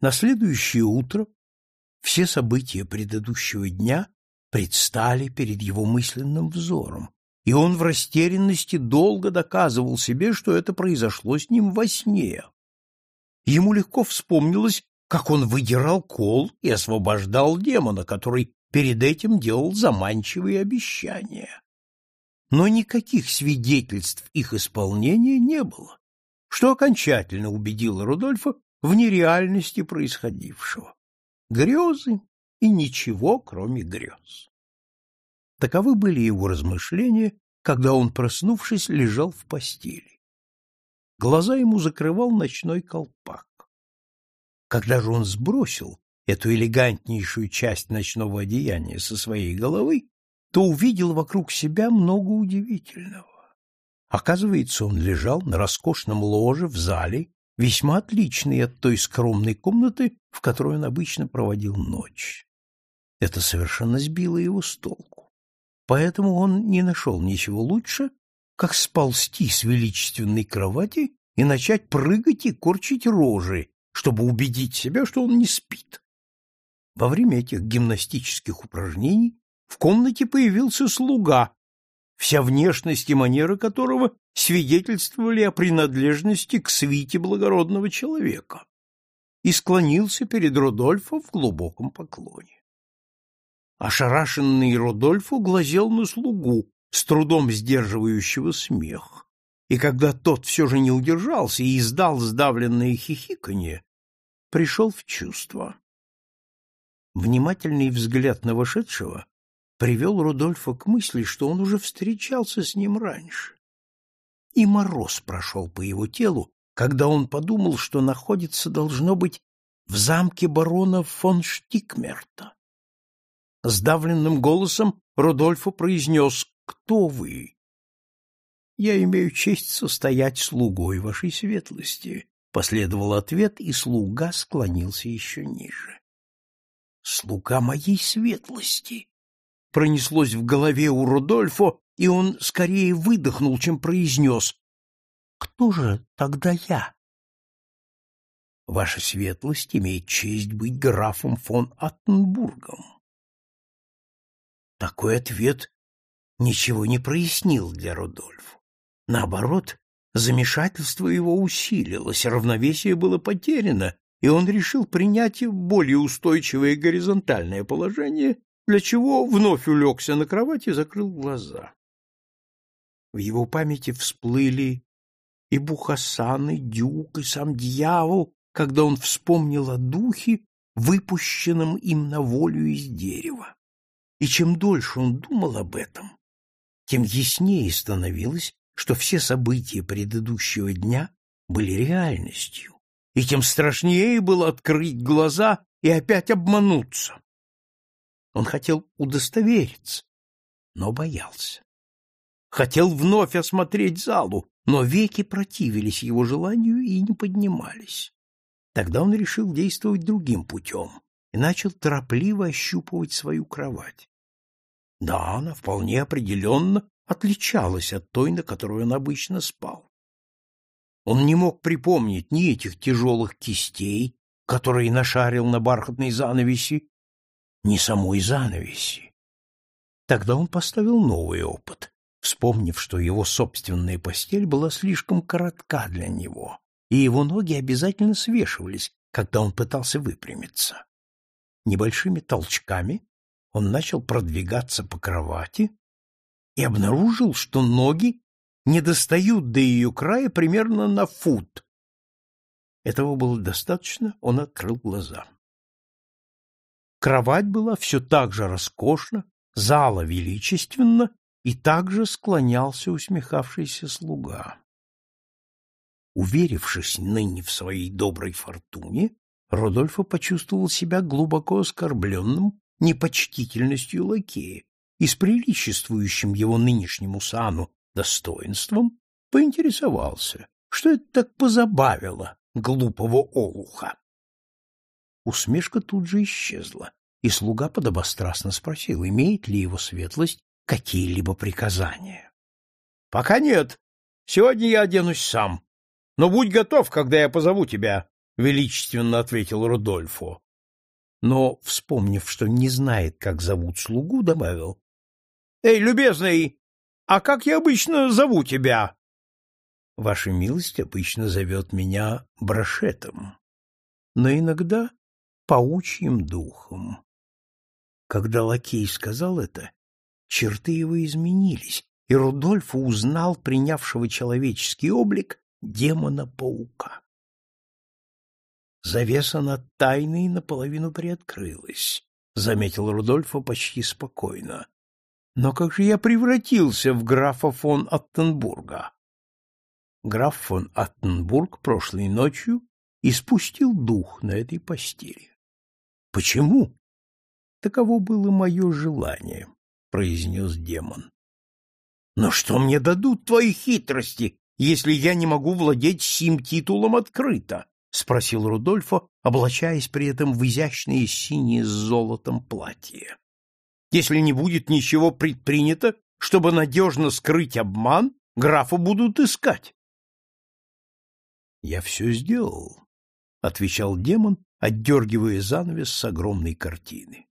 На следующее утро все события предыдущего дня предстали перед его мысленным взором, и он в растерянности долго доказывал себе, что это произошло с ним во сне. Ему легко вспомнилось, как он выдирал кол и освобождал демона, который перед этим делал заманчивые обещания. Но никаких свидетельств их исполнения не было, что окончательно убедило Рудольфа в нереальности происходившего. Грезы и ничего, кроме грез. Таковы были его размышления, когда он, проснувшись, лежал в постели. Глаза ему закрывал ночной колпак. Когда же он сбросил эту элегантнейшую часть ночного одеяния со своей головы, то увидел вокруг себя много удивительного. Оказывается, он лежал на роскошном ложе в зале, весьма отличной от той скромной комнаты, в которой он обычно проводил ночь. Это совершенно сбило его с толку. Поэтому он не нашел ничего лучше, как сползти с величественной кровати и начать прыгать и корчить рожи, чтобы убедить себя, что он не спит. Во время этих гимнастических упражнений в комнате появился слуга, вся внешность и манера которого свидетельствовали о принадлежности к свите благородного человека, и склонился перед Родольфо в глубоком поклоне. Ошарашенный Родольфо глазел на слугу, с трудом сдерживающего смех, и когда тот все же не удержался и издал сдавленное хихиканье, пришел в чувство. Внимательный взгляд на вошедшего привел Рудольфа к мысли, что он уже встречался с ним раньше. И мороз прошел по его телу, когда он подумал, что находится, должно быть, в замке барона фон Штикмерта. Сдавленным голосом Рудольфо произнес «Кто вы?» «Я имею честь состоять слугой вашей светлости», — последовал ответ, и слуга склонился еще ниже. «Слуга моей светлости!» Пронеслось в голове у Рудольфо, и он скорее выдохнул, чем произнес. «Кто же тогда я?» «Ваша светлость имеет честь быть графом фон Аттенбургом». Такой ответ ничего не прояснил для Рудольфа. Наоборот, замешательство его усилилось, равновесие было потеряно, и он решил принять более устойчивое горизонтальное положение, для чего вновь улегся на кровать и закрыл глаза. В его памяти всплыли и Бухасан, и Дюк, и сам дьявол, когда он вспомнил о духе, выпущенном им на волю из дерева. И чем дольше он думал об этом, тем яснее становилось, что все события предыдущего дня были реальностью, и тем страшнее было открыть глаза и опять обмануться. Он хотел удостовериться, но боялся. Хотел вновь осмотреть залу, но веки противились его желанию и не поднимались. Тогда он решил действовать другим путем и начал торопливо ощупывать свою кровать. Да, она вполне определенно отличалась от той, на которой он обычно спал. Он не мог припомнить ни этих тяжелых кистей, которые нашарил на бархатной занавеси, ни самой занавеси. Тогда он поставил новый опыт, вспомнив, что его собственная постель была слишком коротка для него, и его ноги обязательно свешивались, когда он пытался выпрямиться. Небольшими толчками он начал продвигаться по кровати и обнаружил, что ноги не достают до ее края примерно на фут. Этого было достаточно, он открыл глаза. Кровать была все так же роскошна, зала величественна, и также склонялся усмехавшийся слуга. Уверившись ныне в своей доброй фортуне, Родольфо почувствовал себя глубоко оскорбленным непочтительностью лакея и с приличествующим его нынешнему сану достоинством поинтересовался, что это так позабавило глупого олуха. Усмешка тут же исчезла, и слуга подобострастно спросил, имеет ли его светлость какие-либо приказания. — Пока нет. Сегодня я оденусь сам. Но будь готов, когда я позову тебя, величественно ответил Рудольфо. Но, вспомнив, что не знает, как зовут слугу, добавил. — Эй, любезный, а как я обычно зову тебя? — Ваша милость обычно зовет меня Брошетом, но иногда паучьим духом. Когда лакей сказал это, черты его изменились, и Рудольфо узнал принявшего человеческий облик демона-паука. Завеса над тайной наполовину приоткрылась, — заметил Рудольфо почти спокойно. Но как же я превратился в графа фон Аттенбурга? Граф фон Аттенбург прошлой ночью испустил дух на этой постели. — Почему? — Таково было мое желание, — произнес демон. — Но что мне дадут твои хитрости, если я не могу владеть сим титулом открыто? — спросил Рудольфо, облачаясь при этом в изящное синее с золотом платье. — Если не будет ничего предпринято, чтобы надежно скрыть обман, графа будут искать. — Я все сделал, — отвечал демон, отдергивая занавес с огромной картины.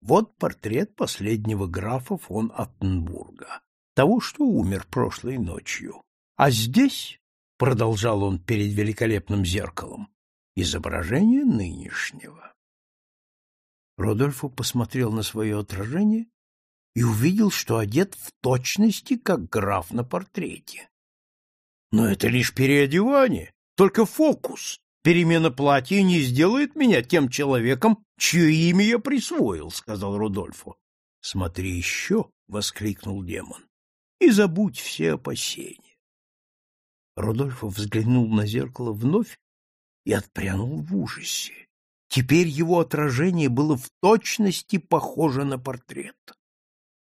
Вот портрет последнего графа фон Аттенбурга, того, что умер прошлой ночью. А здесь — продолжал он перед великолепным зеркалом, — изображение нынешнего. Родольфо посмотрел на свое отражение и увидел, что одет в точности, как граф на портрете. Но это лишь переодевание, только фокус. Перемена платья не сделает меня тем человеком, чье имя я присвоил, — сказал Рудольфо. — Смотри еще, — воскликнул демон, — и забудь все опасения. Рудольфо взглянул на зеркало вновь и отпрянул в ужасе. Теперь его отражение было в точности похоже на портрет.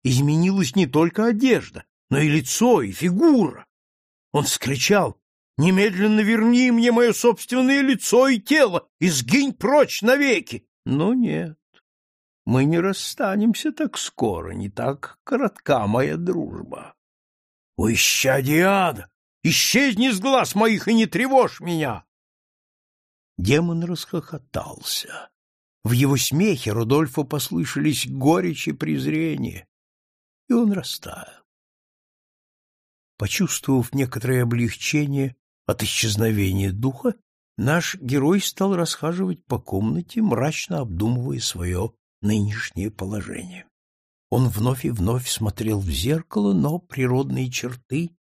Изменилась не только одежда, но и лицо, и фигура. Он вскричал «Немедленно верни мне мое собственное лицо и тело и сгинь прочь навеки!» Но нет, мы не расстанемся так скоро, не так коротка моя дружба. «О, ада! Исчезни с глаз моих и не тревожь меня!» Демон расхохотался. В его смехе Рудольфу послышались горечь и презрение, и он растаял. Почувствовав некоторое облегчение от исчезновения духа, наш герой стал расхаживать по комнате, мрачно обдумывая свое нынешнее положение. Он вновь и вновь смотрел в зеркало, но природные черты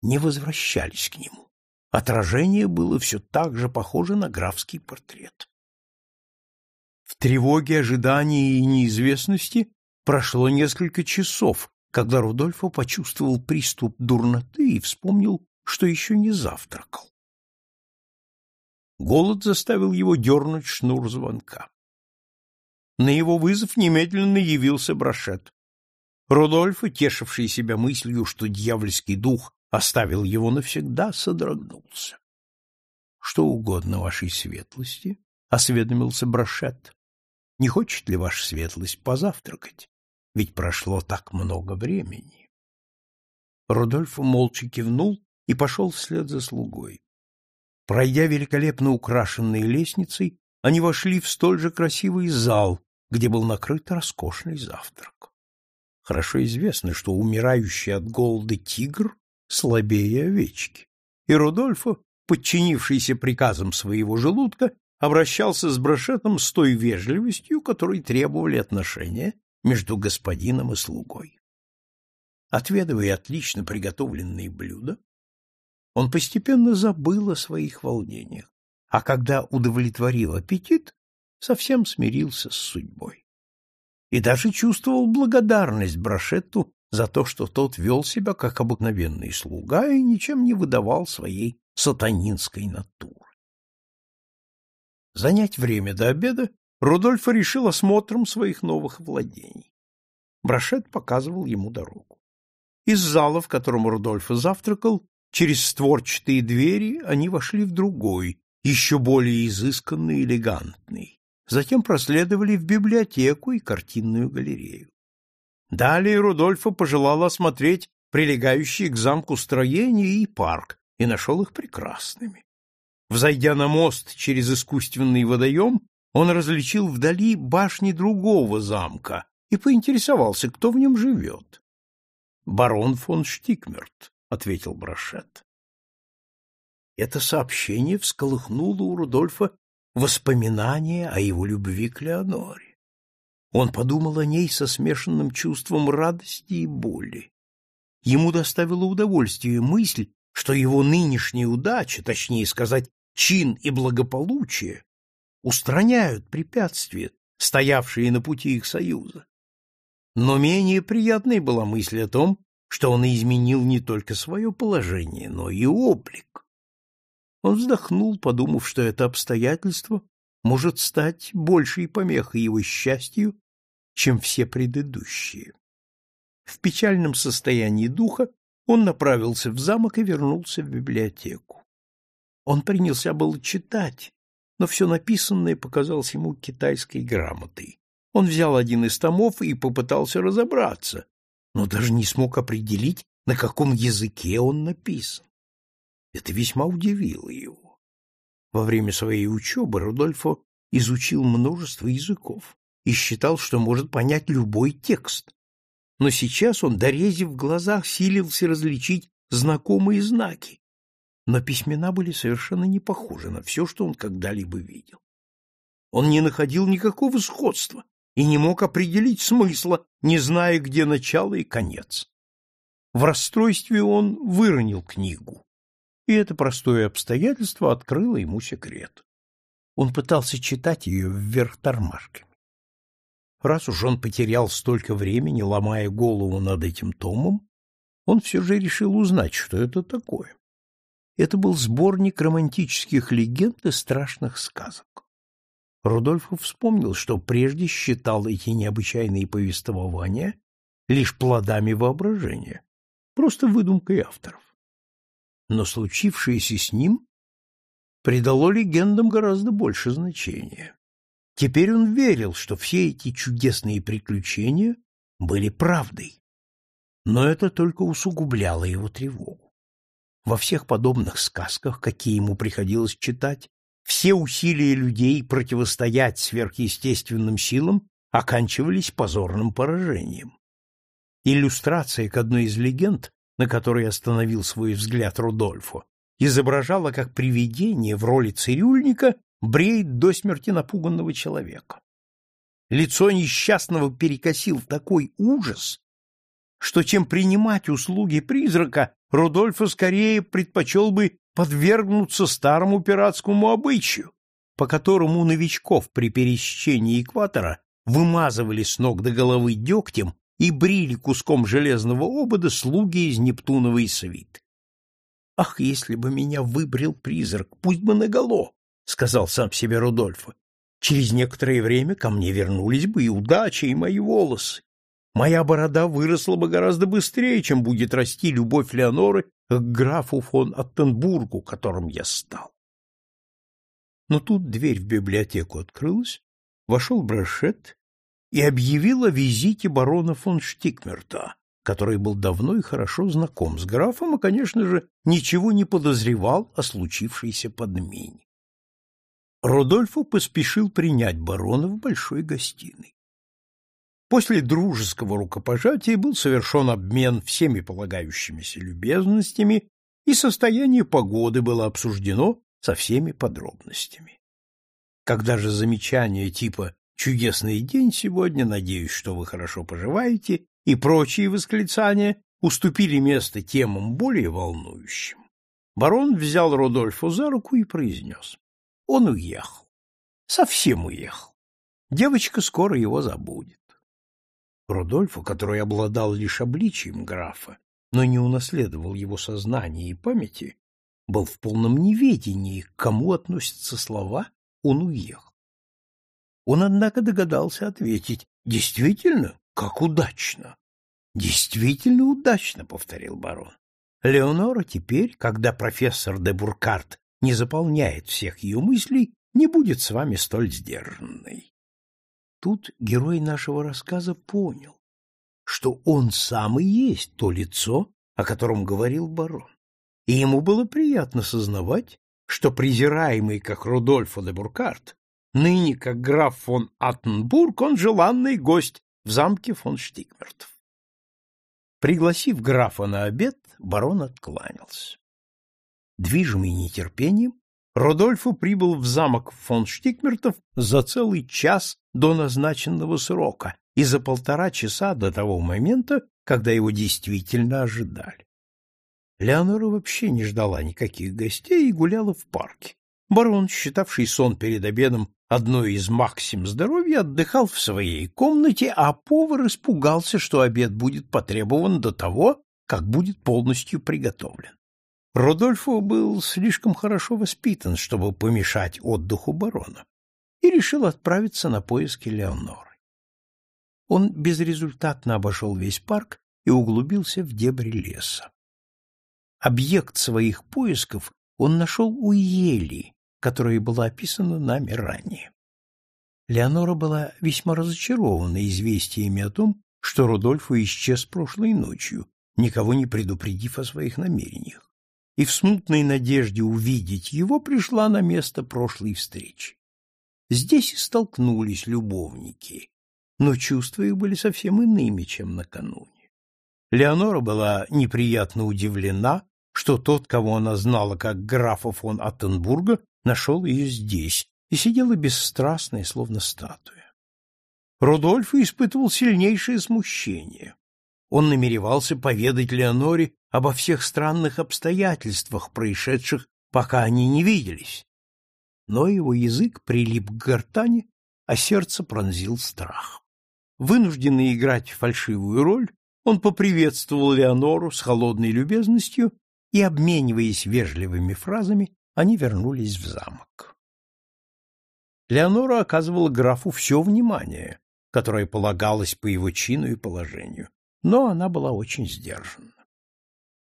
не возвращались к нему. Отражение было все так же похоже на графский портрет. В тревоге, ожидании и неизвестности прошло несколько часов, когда Рудольфо почувствовал приступ дурноты и вспомнил, что еще не завтракал. Голод заставил его дернуть шнур звонка. На его вызов немедленно явился Брашет. Рудольфо, тешивший себя мыслью, что дьявольский дух оставил его навсегда, содрогнулся. — Что угодно вашей светлости, — осведомился Брашет. — Не хочет ли ваша светлость позавтракать? Ведь прошло так много времени. Рудольф молча кивнул и пошел вслед за слугой. Пройдя великолепно украшенной лестницей, они вошли в столь же красивый зал, где был накрыт роскошный завтрак. Хорошо известно, что умирающий от голода тигр слабее овечки. И Рудольфо, подчинившийся приказам своего желудка, обращался с Брошетом с той вежливостью, которой требовали отношения между господином и слугой. Отведывая отлично приготовленные блюда, он постепенно забыл о своих волнениях, а когда удовлетворил аппетит, совсем смирился с судьбой. И даже чувствовал благодарность Брошетту за то, что тот вел себя как обыкновенный слуга и ничем не выдавал своей сатанинской натуры. Занять время до обеда Рудольф решил осмотром своих новых владений. Брашет показывал ему дорогу. Из зала, в котором Рудольф завтракал, через створчатые двери они вошли в другой, еще более изысканный и элегантный. Затем проследовали в библиотеку и картинную галерею. Далее Рудольфо пожелал осмотреть прилегающие к замку строения и парк, и нашел их прекрасными. Взойдя на мост через искусственный водоем, он различил вдали башни другого замка и поинтересовался, кто в нем живет. — Барон фон Штикмерт, — ответил Брашет. Это сообщение всколыхнуло у Рудольфа воспоминания о его любви к Леоноре. Он подумал о ней со смешанным чувством радости и боли. Ему доставило удовольствие мысль, что его нынешняя удача, точнее сказать, чин и благополучие, устраняют препятствия, стоявшие на пути их союза. Но менее приятной была мысль о том, что он изменил не только свое положение, но и облик. Он вздохнул, подумав, что это обстоятельство может стать большей помехой его счастью, чем все предыдущие. В печальном состоянии духа он направился в замок и вернулся в библиотеку. Он принялся было читать, но все написанное показалось ему китайской грамотой. Он взял один из томов и попытался разобраться, но даже не смог определить, на каком языке он написан. Это весьма удивило его. Во время своей учебы Рудольфо изучил множество языков и считал, что может понять любой текст. Но сейчас он, дорезив в глазах, силился различить знакомые знаки. Но письмена были совершенно не похожи на все, что он когда-либо видел. Он не находил никакого сходства и не мог определить смысла, не зная, где начало и конец. В расстройстве он выронил книгу и это простое обстоятельство открыло ему секрет. Он пытался читать ее вверх тормашками. Раз уж он потерял столько времени, ломая голову над этим томом, он все же решил узнать, что это такое. Это был сборник романтических легенд и страшных сказок. Рудольф вспомнил, что прежде считал эти необычайные повествования лишь плодами воображения, просто выдумкой авторов но случившееся с ним придало легендам гораздо больше значения. Теперь он верил, что все эти чудесные приключения были правдой. Но это только усугубляло его тревогу. Во всех подобных сказках, какие ему приходилось читать, все усилия людей противостоять сверхъестественным силам оканчивались позорным поражением. Иллюстрация к одной из легенд на которой остановил свой взгляд Рудольфо, изображала, как привидение в роли цирюльника бреет до смерти напуганного человека. Лицо несчастного перекосил такой ужас, что чем принимать услуги призрака, Рудольфо скорее предпочел бы подвергнуться старому пиратскому обычаю, по которому новичков при пересечении экватора вымазывали с ног до головы дегтем и брили куском железного обода слуги из Нептуновой свиты. «Ах, если бы меня выбрил призрак, пусть бы наголо!» — сказал сам себе Рудольфо. «Через некоторое время ко мне вернулись бы и удача, и мои волосы. Моя борода выросла бы гораздо быстрее, чем будет расти любовь Леоноры к графу фон Аттенбургу, которым я стал». Но тут дверь в библиотеку открылась, вошел Брошет и объявил о визите барона фон Штикмерта, который был давно и хорошо знаком с графом и, конечно же, ничего не подозревал о случившейся подмене. Родольфо поспешил принять барона в большой гостиной. После дружеского рукопожатия был совершен обмен всеми полагающимися любезностями, и состояние погоды было обсуждено со всеми подробностями. Когда же замечания типа чудесный день сегодня, надеюсь, что вы хорошо поживаете, и прочие восклицания уступили место темам более волнующим. Барон взял Родольфу за руку и произнес. Он уехал. Совсем уехал. Девочка скоро его забудет. Родольфу, который обладал лишь обличием графа, но не унаследовал его сознания и памяти, был в полном неведении, к кому относятся слова «он уехал». Он, однако, догадался ответить. «Действительно? Как удачно!» «Действительно удачно», — повторил барон. «Леонора теперь, когда профессор де Буркарт не заполняет всех ее мыслей, не будет с вами столь сдержанной». Тут герой нашего рассказа понял, что он сам и есть то лицо, о котором говорил барон, и ему было приятно сознавать, что презираемый как Рудольфо де Буркарт, ныне как граф фон Аттенбург, он желанный гость в замке фон Штикмертов. Пригласив графа на обед, барон откланялся. Движимый нетерпением, Родольфо прибыл в замок фон Штикмертов за целый час до назначенного срока и за полтора часа до того момента, когда его действительно ожидали. Леонора вообще не ждала никаких гостей и гуляла в парке. Барон, считавший сон перед обедом одной из максим здоровья, отдыхал в своей комнате, а повар испугался, что обед будет потребован до того, как будет полностью приготовлен. Родольфо был слишком хорошо воспитан, чтобы помешать отдыху барона, и решил отправиться на поиски Леоноры. Он безрезультатно обошел весь парк и углубился в дебри леса. Объект своих поисков он нашел у ели, которая была описана нами ранее. Леонора была весьма разочарована известиями о том, что Рудольфо исчез прошлой ночью, никого не предупредив о своих намерениях, и в смутной надежде увидеть его пришла на место прошлой встречи. Здесь и столкнулись любовники, но чувства их были совсем иными, чем накануне. Леонора была неприятно удивлена, что тот, кого она знала как графа фон Аттенбурга, нашел ее здесь и сидела бесстрастная, словно статуя. Рудольф испытывал сильнейшее смущение. Он намеревался поведать Леоноре обо всех странных обстоятельствах, происшедших, пока они не виделись. Но его язык прилип к гортани, а сердце пронзил страх. Вынужденный играть фальшивую роль, он поприветствовал Леонору с холодной любезностью и, обмениваясь вежливыми фразами, они вернулись в замок. Леонора оказывала графу все внимание, которое полагалось по его чину и положению, но она была очень сдержана.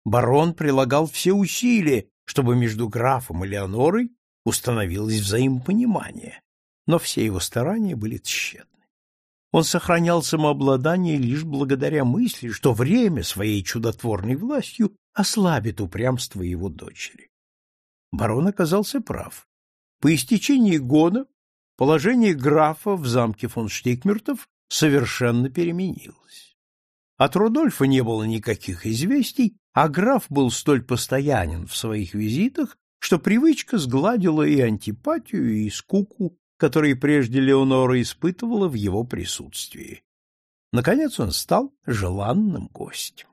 Барон прилагал все усилия, чтобы между графом и Леонорой установилось взаимопонимание, но все его старания были тщетны. Он сохранял самообладание лишь благодаря мысли, что время своей чудотворной властью ослабит упрямство его дочери. Барон оказался прав. По истечении года положение графа в замке фон Штикмертов совершенно переменилось. От Рудольфа не было никаких известий, а граф был столь постоянен в своих визитах, что привычка сгладила и антипатию, и скуку которые прежде Леонора испытывала в его присутствии. Наконец он стал желанным гостем.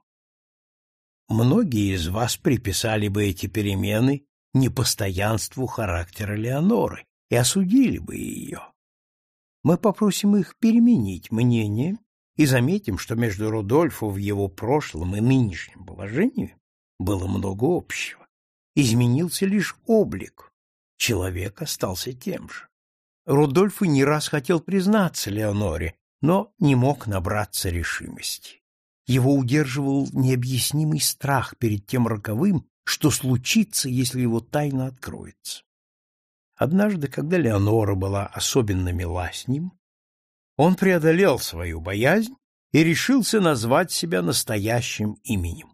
Многие из вас приписали бы эти перемены непостоянству характера Леоноры и осудили бы ее. Мы попросим их переменить мнение и заметим, что между Рудольфо в его прошлом и нынешнем положении было много общего. Изменился лишь облик, человек остался тем же. Рудольф не раз хотел признаться Леоноре, но не мог набраться решимости. Его удерживал необъяснимый страх перед тем роковым, что случится, если его тайна откроется. Однажды, когда Леонора была особенно мила с ним, он преодолел свою боязнь и решился назвать себя настоящим именем.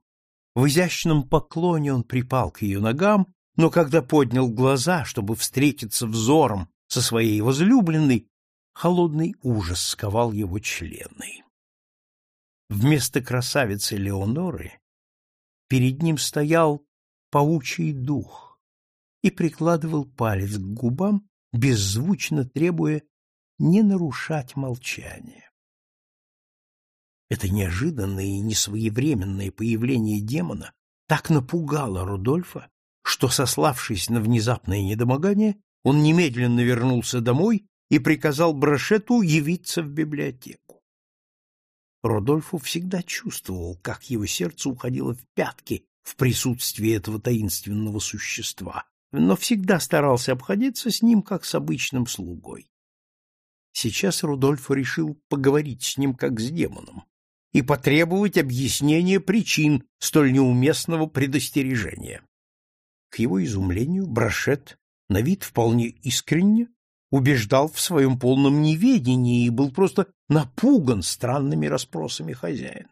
В изящном поклоне он припал к ее ногам, но когда поднял глаза, чтобы встретиться взором со своей возлюбленной, холодный ужас сковал его члены. Вместо красавицы Леоноры перед ним стоял паучий дух и прикладывал палец к губам, беззвучно требуя не нарушать молчание. Это неожиданное и несвоевременное появление демона так напугало Рудольфа, что, сославшись на внезапное недомогание, он немедленно вернулся домой и приказал Брошету явиться в библиотеку. Родольфо всегда чувствовал, как его сердце уходило в пятки в присутствии этого таинственного существа, но всегда старался обходиться с ним как с обычным слугой. Сейчас Рудольфо решил поговорить с ним как с демоном и потребовать объяснения причин столь неуместного предостережения. К его изумлению Брошет на вид вполне искренне, убеждал в своем полном неведении и был просто напуган странными расспросами хозяина.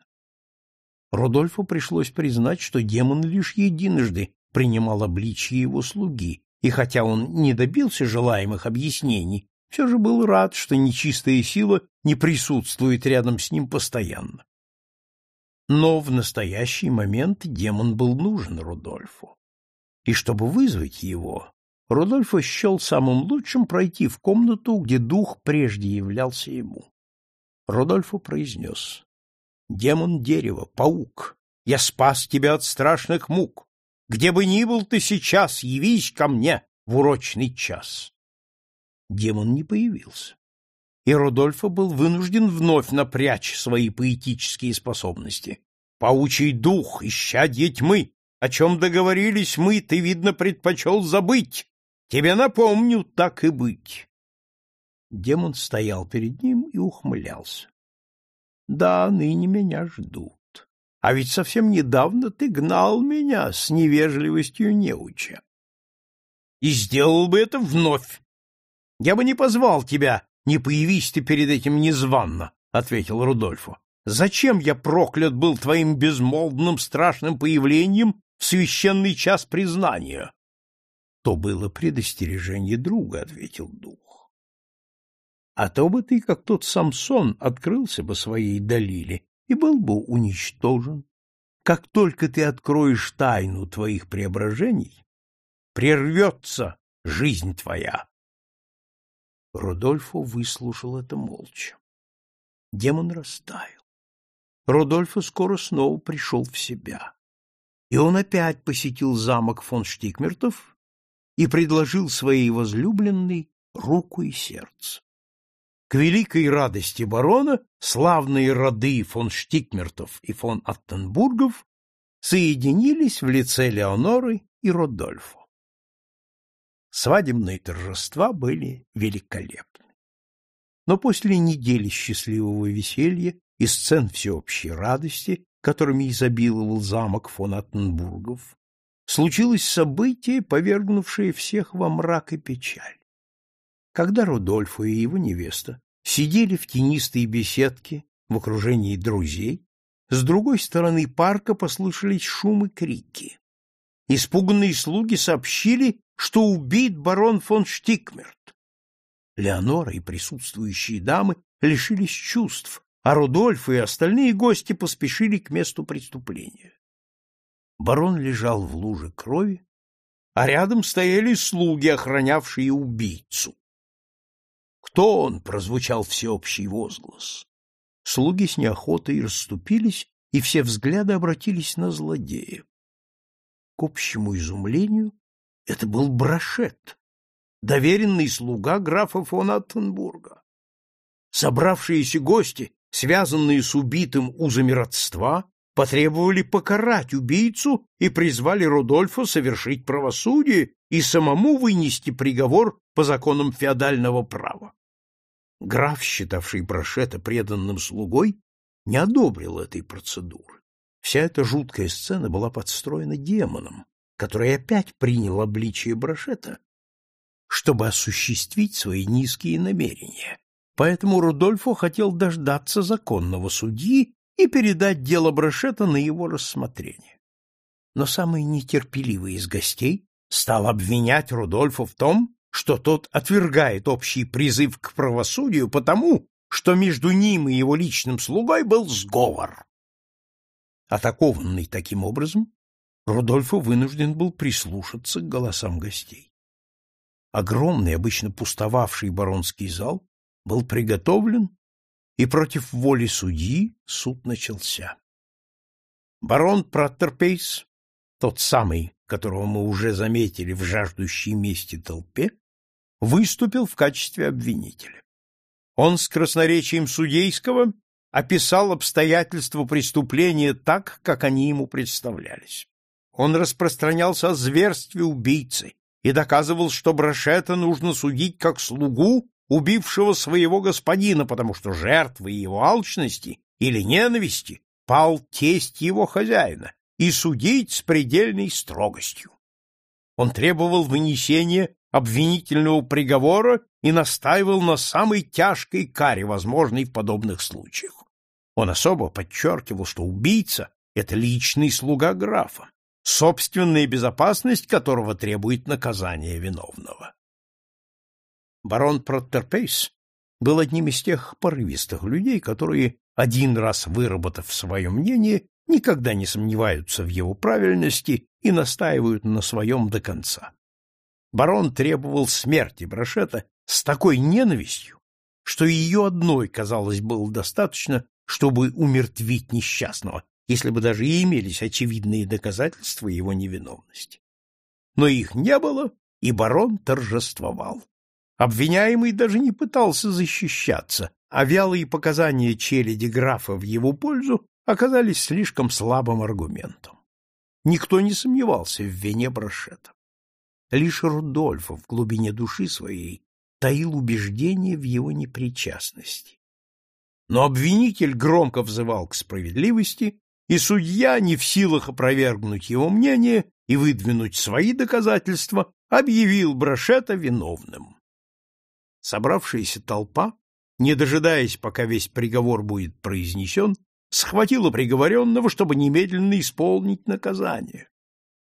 Родольфу пришлось признать, что демон лишь единожды принимал обличье его слуги, и хотя он не добился желаемых объяснений, все же был рад, что нечистая сила не присутствует рядом с ним постоянно. Но в настоящий момент демон был нужен Рудольфу. И чтобы вызвать его, Рудольфо счел самым лучшим пройти в комнату, где дух прежде являлся ему. Рудольфо произнес. — Демон дерева, паук, я спас тебя от страшных мук. Где бы ни был ты сейчас, явись ко мне в урочный час. Демон не появился, и Рудольфо был вынужден вновь напрячь свои поэтические способности. Паучий дух, исчадье тьмы, о чем договорились мы, ты, видно, предпочел забыть. Тебе напомню, так и быть. Демон стоял перед ним и ухмылялся. Да, ныне меня ждут. А ведь совсем недавно ты гнал меня с невежливостью неуча. И сделал бы это вновь. Я бы не позвал тебя, не появись ты перед этим незванно, — ответил Рудольфо. Зачем я проклят был твоим безмолвным страшным появлением в священный час признания? то было предостережение друга, — ответил дух. А то бы ты, как тот Самсон, открылся бы своей Далиле и был бы уничтожен. Как только ты откроешь тайну твоих преображений, прервется жизнь твоя. Рудольфо выслушал это молча. Демон растаял. Рудольфо скоро снова пришел в себя. И он опять посетил замок фон Штикмертов и предложил своей возлюбленной руку и сердце. К великой радости барона славные роды фон Штикмертов и фон Аттенбургов соединились в лице Леоноры и Родольфо. Свадебные торжества были великолепны. Но после недели счастливого веселья и сцен всеобщей радости, которыми изобиловал замок фон Аттенбургов, случилось событие, повергнувшее всех во мрак и печаль. Когда Рудольфо и его невеста сидели в тенистой беседке в окружении друзей, с другой стороны парка послышались шум и крики. Испуганные слуги сообщили, что убит барон фон Штикмерт. Леонора и присутствующие дамы лишились чувств, а Рудольф и остальные гости поспешили к месту преступления. Барон лежал в луже крови, а рядом стояли слуги, охранявшие убийцу. «Кто он?» — прозвучал всеобщий возглас. Слуги с неохотой расступились, и все взгляды обратились на злодея. К общему изумлению это был Брашет, доверенный слуга графа фон Аттенбурга. Собравшиеся гости, связанные с убитым узами родства, потребовали покарать убийцу и призвали Рудольфа совершить правосудие и самому вынести приговор по законам феодального права. Граф, считавший Брашета преданным слугой, не одобрил этой процедуры. Вся эта жуткая сцена была подстроена демоном, который опять принял обличие Брашета, чтобы осуществить свои низкие намерения. Поэтому Рудольфо хотел дождаться законного судьи и передать дело Брошета на его рассмотрение. Но самый нетерпеливый из гостей стал обвинять Рудольфа в том, что тот отвергает общий призыв к правосудию потому, что между ним и его личным слугой был сговор. Атакованный таким образом, Рудольфо вынужден был прислушаться к голосам гостей. Огромный, обычно пустовавший баронский зал был приготовлен и против воли судьи суд начался. Барон Праттерпейс, тот самый, которого мы уже заметили в жаждущей мести толпе, выступил в качестве обвинителя. Он с красноречием судейского описал обстоятельства преступления так, как они ему представлялись. Он распространялся о зверстве убийцы и доказывал, что Брашета нужно судить как слугу, убившего своего господина, потому что жертвой его алчности или ненависти пал тесть его хозяина, и судить с предельной строгостью. Он требовал вынесения обвинительного приговора и настаивал на самой тяжкой каре, возможной в подобных случаях. Он особо подчеркивал, что убийца — это личный слуга графа, собственная безопасность которого требует наказания виновного. Барон Проттерпейс был одним из тех порывистых людей, которые, один раз выработав свое мнение, никогда не сомневаются в его правильности и настаивают на своем до конца. Барон требовал смерти Брошета с такой ненавистью, что ее одной, казалось, было достаточно, чтобы умертвить несчастного, если бы даже и имелись очевидные доказательства его невиновности. Но их не было, и барон торжествовал. Обвиняемый даже не пытался защищаться, а вялые показания челяди графа в его пользу оказались слишком слабым аргументом. Никто не сомневался в вине Брошета. Лишь Рудольфа в глубине души своей таил убеждение в его непричастности. Но обвинитель громко взывал к справедливости, и судья, не в силах опровергнуть его мнение и выдвинуть свои доказательства, объявил Брошета виновным. Собравшаяся толпа, не дожидаясь, пока весь приговор будет произнесен, схватила приговоренного, чтобы немедленно исполнить наказание.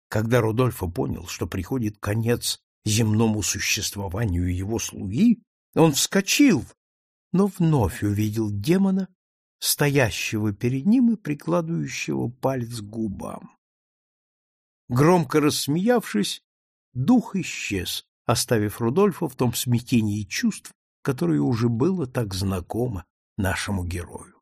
Когда Рудольфо понял, что приходит конец земному существованию его слуги, он вскочил, но вновь увидел демона, стоящего перед ним и прикладывающего палец к губам. Громко рассмеявшись, дух исчез, оставив Рудольфа в том смятении чувств, которое уже было так знакомо нашему герою.